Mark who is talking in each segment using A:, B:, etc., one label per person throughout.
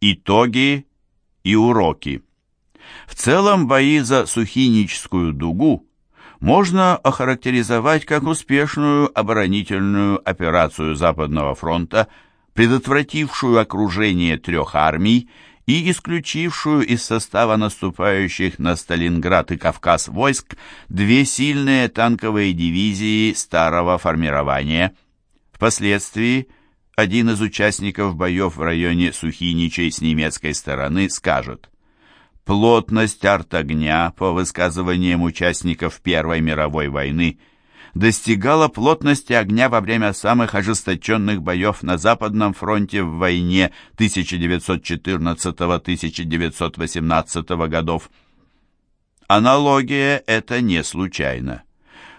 A: Итоги и уроки. В целом бои за Сухиническую дугу можно охарактеризовать как успешную оборонительную операцию Западного фронта, предотвратившую окружение трех армий и исключившую из состава наступающих на Сталинград и Кавказ войск две сильные танковые дивизии старого формирования. Впоследствии один из участников боев в районе Сухиничей с немецкой стороны скажет «Плотность артогня, по высказываниям участников Первой мировой войны, достигала плотности огня во время самых ожесточенных боев на Западном фронте в войне 1914-1918 годов. Аналогия эта не случайна.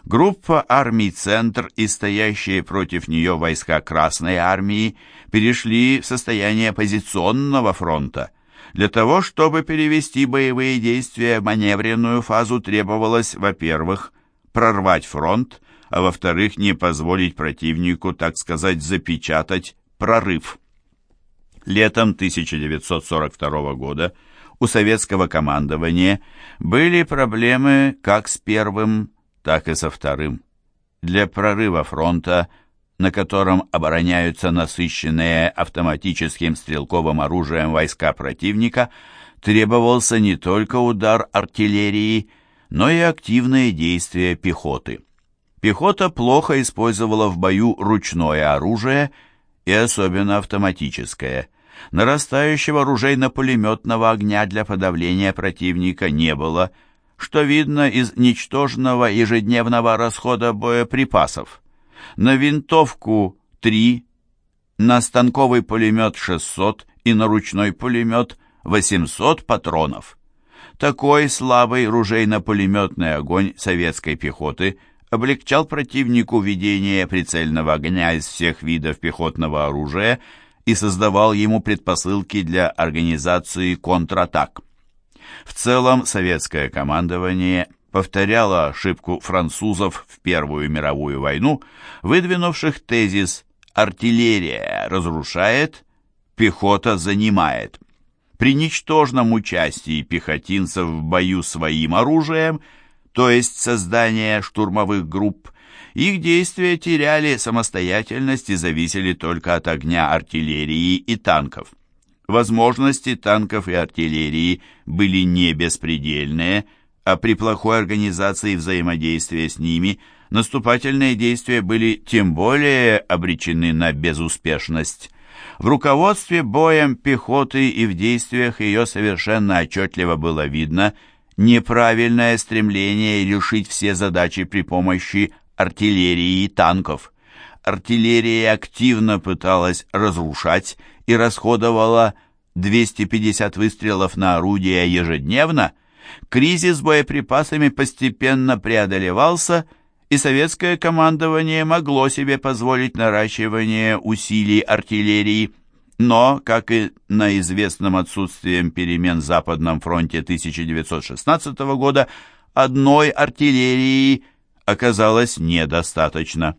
A: Группа армий «Центр» и стоящие против нее войска Красной армии перешли в состояние позиционного фронта. Для того, чтобы перевести боевые действия в маневренную фазу, требовалось, во-первых, прорвать фронт, а во-вторых, не позволить противнику, так сказать, запечатать прорыв. Летом 1942 года у советского командования были проблемы как с первым, так и со вторым. Для прорыва фронта, на котором обороняются насыщенные автоматическим стрелковым оружием войска противника, требовался не только удар артиллерии, но и активные действия пехоты. Пехота плохо использовала в бою ручное оружие и особенно автоматическое. Нарастающего оружейно-пулеметного огня для подавления противника не было – что видно из ничтожного ежедневного расхода боеприпасов. На винтовку 3, на станковый пулемет 600 и на ручной пулемет 800 патронов. Такой слабый ружейно-пулеметный огонь советской пехоты облегчал противнику ведение прицельного огня из всех видов пехотного оружия и создавал ему предпосылки для организации контратак. В целом советское командование повторяло ошибку французов в Первую мировую войну, выдвинувших тезис «артиллерия разрушает, пехота занимает». При ничтожном участии пехотинцев в бою своим оружием, то есть создание штурмовых групп, их действия теряли самостоятельность и зависели только от огня артиллерии и танков. Возможности танков и артиллерии были не беспредельные, а при плохой организации взаимодействия с ними наступательные действия были тем более обречены на безуспешность. В руководстве боем пехоты и в действиях ее совершенно отчетливо было видно неправильное стремление решить все задачи при помощи артиллерии и танков. Артиллерия активно пыталась разрушать и расходовала 250 выстрелов на орудия ежедневно, кризис с боеприпасами постепенно преодолевался, и советское командование могло себе позволить наращивание усилий артиллерии. Но, как и на известном отсутствием перемен Западном фронте 1916 года, одной артиллерии оказалось недостаточно.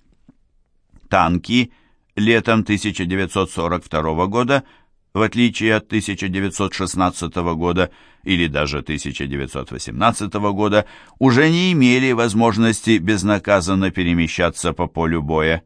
A: Танки летом 1942 года, в отличие от 1916 года или даже 1918 года, уже не имели возможности безнаказанно перемещаться по полю боя.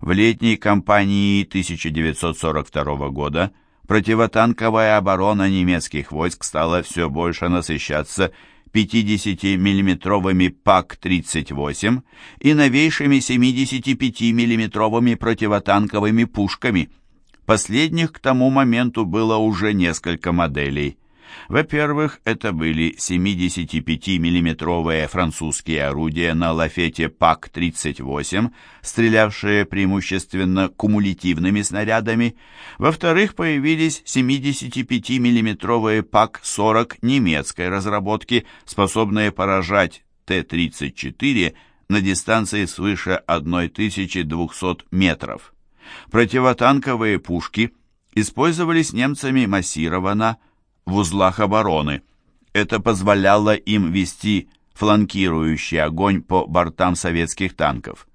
A: В летней кампании 1942 года противотанковая оборона немецких войск стала все больше насыщаться 50-миллиметровыми ПАК-38 и новейшими 75-миллиметровыми противотанковыми пушками. Последних к тому моменту было уже несколько моделей. Во-первых, это были 75-миллиметровые французские орудия на лафете ПАК-38, стрелявшие преимущественно кумулятивными снарядами. Во-вторых, появились 75-миллиметровые ПАК-40 немецкой разработки, способные поражать Т-34 на дистанции свыше 1200 метров. Противотанковые пушки использовались немцами массированно, в узлах обороны. Это позволяло им вести фланкирующий огонь по бортам советских танков.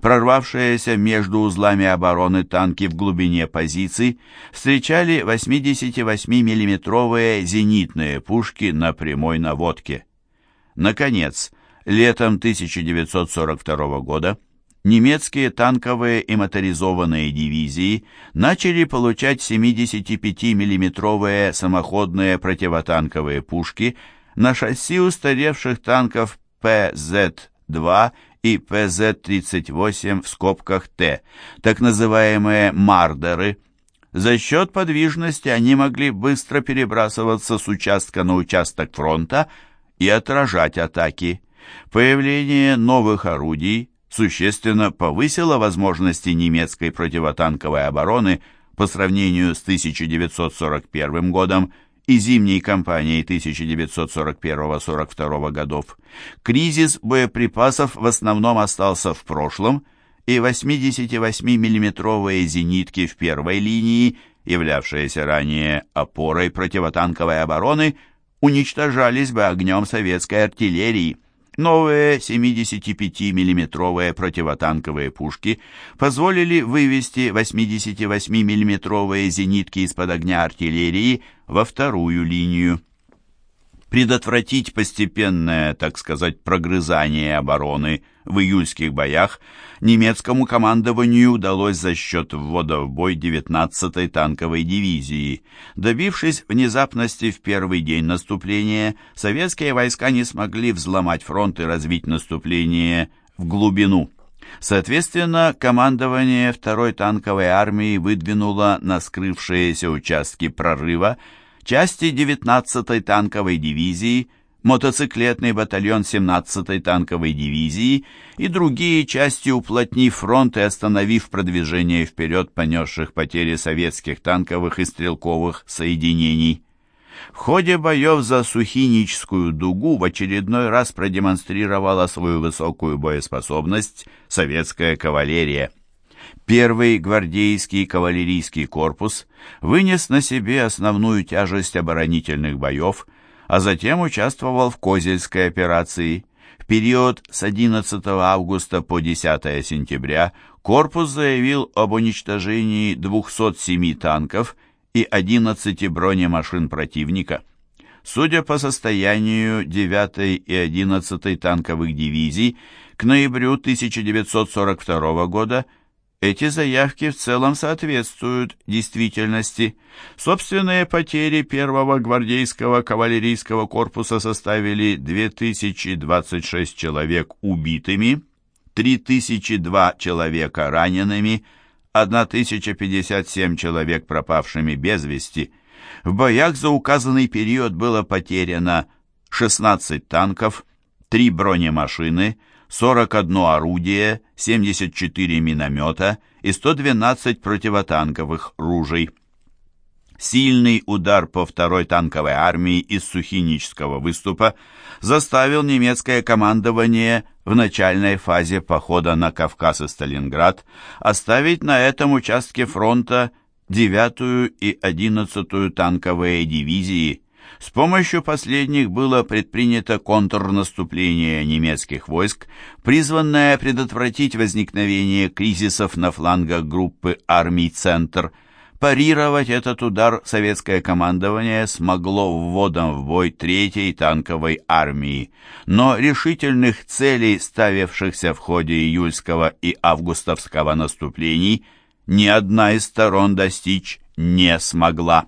A: Прорвавшиеся между узлами обороны танки в глубине позиций встречали 88 миллиметровые зенитные пушки на прямой наводке. Наконец, летом 1942 года немецкие танковые и моторизованные дивизии начали получать 75 миллиметровые самоходные противотанковые пушки на шасси устаревших танков ПЗ-2 и ПЗ-38 в скобках Т, так называемые «мардеры». За счет подвижности они могли быстро перебрасываться с участка на участок фронта и отражать атаки. Появление новых орудий существенно повысило возможности немецкой противотанковой обороны по сравнению с 1941 годом и зимней кампанией 1941-42 годов. Кризис боеприпасов в основном остался в прошлом, и 88 миллиметровые зенитки в первой линии, являвшиеся ранее опорой противотанковой обороны, уничтожались бы огнем советской артиллерии. Новые 75 миллиметровые противотанковые пушки позволили вывести 88 миллиметровые зенитки из-под огня артиллерии во вторую линию. Предотвратить постепенное, так сказать, прогрызание обороны в июльских боях немецкому командованию удалось за счет ввода в бой 19-й танковой дивизии. Добившись внезапности в первый день наступления, советские войска не смогли взломать фронт и развить наступление в глубину. Соответственно, командование второй танковой армии выдвинуло на скрывшиеся участки прорыва части 19-й танковой дивизии, мотоциклетный батальон 17-й танковой дивизии и другие части, уплотнив фронт и остановив продвижение вперед понесших потери советских танковых и стрелковых соединений. В ходе боев за Сухиническую дугу в очередной раз продемонстрировала свою высокую боеспособность советская кавалерия. Первый гвардейский кавалерийский корпус вынес на себе основную тяжесть оборонительных боев, а затем участвовал в Козельской операции. В период с 11 августа по 10 сентября корпус заявил об уничтожении 207 танков и 11 бронемашин противника. Судя по состоянию 9 и 11 танковых дивизий, к ноябрю 1942 года эти заявки в целом соответствуют действительности. Собственные потери первого гвардейского кавалерийского корпуса составили 2026 человек убитыми, 3002 человека ранеными, 1057 человек пропавшими без вести. В боях за указанный период было потеряно 16 танков, 3 бронемашины, 41 орудие, 74 миномета и 112 противотанковых ружей. Сильный удар по второй танковой армии из Сухинического выступа заставил немецкое командование в начальной фазе похода на Кавказ и Сталинград оставить на этом участке фронта 9-ю и 11-ю танковые дивизии – с помощью последних было предпринято контрнаступление немецких войск, призванное предотвратить возникновение кризисов на флангах группы армий «Центр». Парировать этот удар советское командование смогло вводом в бой Третьей танковой армии, но решительных целей, ставившихся в ходе июльского и августовского наступлений, ни одна из сторон достичь не смогла.